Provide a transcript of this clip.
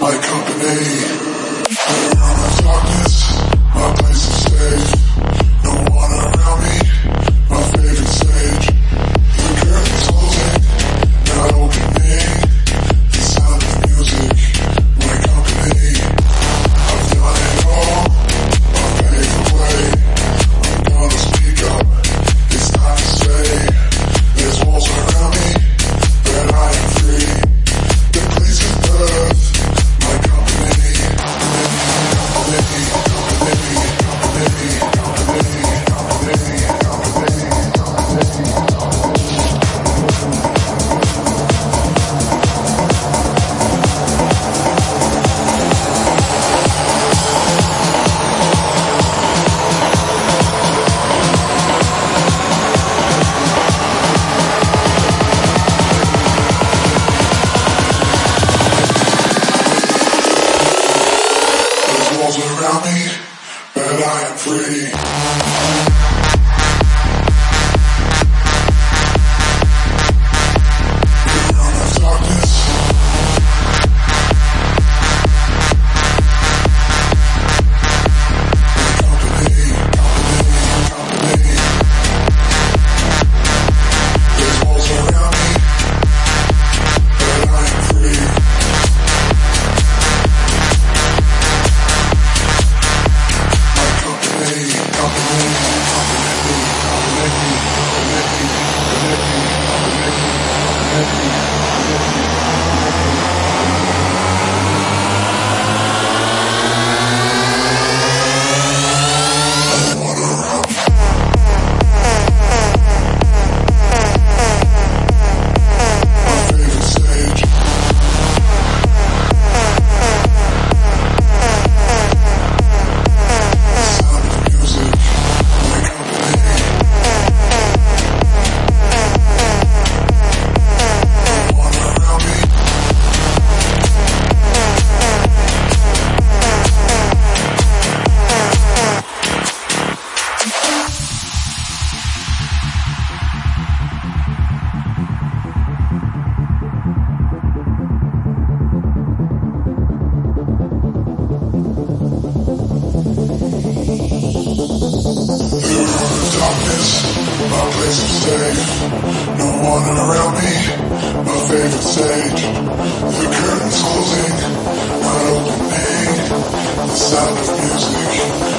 my company. There's walls No one around me, my favorite stage. The curtains closing, wide open pain, the sound of music.